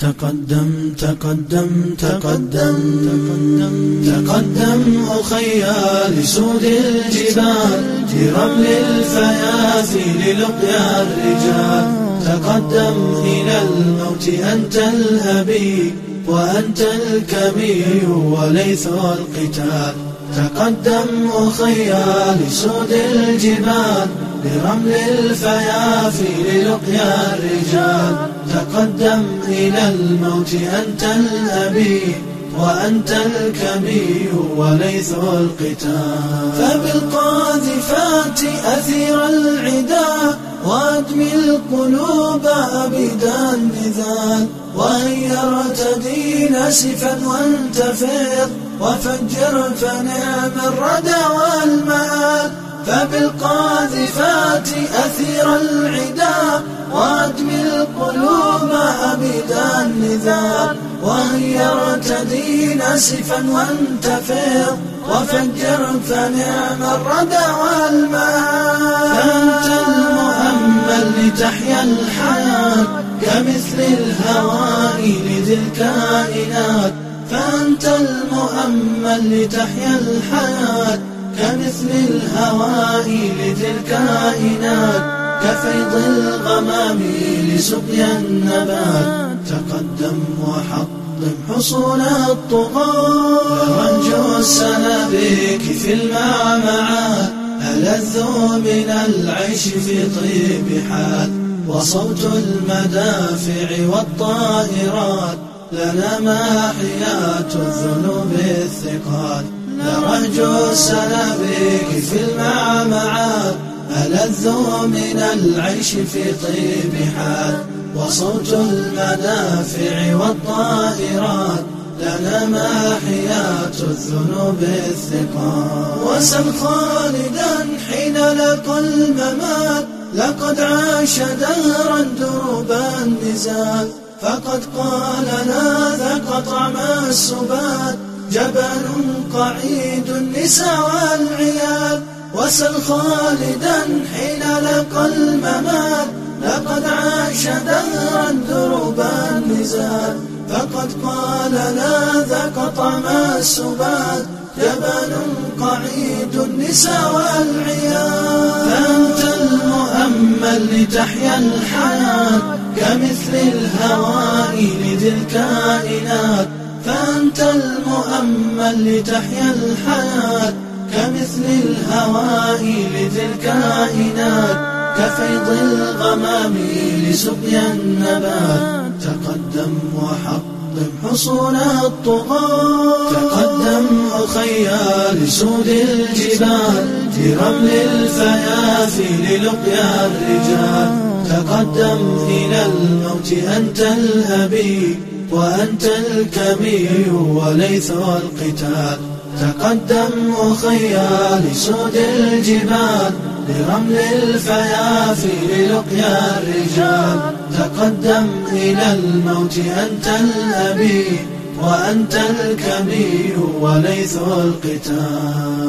تقدم تقدم تقدم تقدم تقدم أخيا لسود الجبال لرمل الفيافي للقيا الرجال. تقدم إلى الموت أنت الأبي وأنت الكبي وليث القتال. تقدم أخيا لسود الجبال لرمل الفيافي للقيا الرجال. تقدم إلى الموت أنت الأبي وأنت الكبي وليث القتال. فبالقاذفات أثير العدا وأدمي القلوب أبدا النذال وهيا ارتدي ناسفا وانتفض وفجر فنعم الردى والمآل. فبالقاذفات أثير العدا وأدمي القلوب أبدا النذال وهي ارتدي ناسفا وانتفض وفجر فنعم الردى والمآل فأنت المؤمل لتحيا الحياة كمثل الهواء لذي الكائنات. فأنت المؤمل لتحيا الحياة كمثل الهواء لذي الكائنات كفيض الغمام لسقيا النبات. تقدم وحطم حصول الطغاة. رنج السنابك في المعمعات. ألذوا من العيش في طيب حال وصوت المدافع والطائرات. لنا ماحيات الذنوب الثقال لرهج السنابك في المعمعات. ألذ من العيش في طيب حال. وصوت المدافع والطائرات. لنا ماحيات الذنوب الثقال وسل خالدا حين لقى الممات. لقد عاش دهرا دروب النزال. فقد قال لا طعم السبات. جبل قعيد النساء والعيال. وسل خالدا حين لقى الممات. لقد عاش دهرا دروب النزال. فقد قال لا ذاك طعم السبات. جبل قعيد النساء والعيال. فأنت المؤمل لتحيا الحياة. كمثل الهواء لذي الكائنات فأنت المؤمل لتحيا الحياة. كمثل الهواء لذي الكائنات كفيض الغمام لسقيا النبات. تقدم وحطم حصون الطغاة. تقدم أخيا لسود الجبال في رمل الفيافي للقيا الرجال. تقدم إلى الموت أنت الأبي وأنت الكبي وليث القتال. تقدم أخيا لسود الجبال لرمل الفيافي للقيا الرجال. تقدم إلى الموت أنت الأبي وأنت الكبي وليث القتال.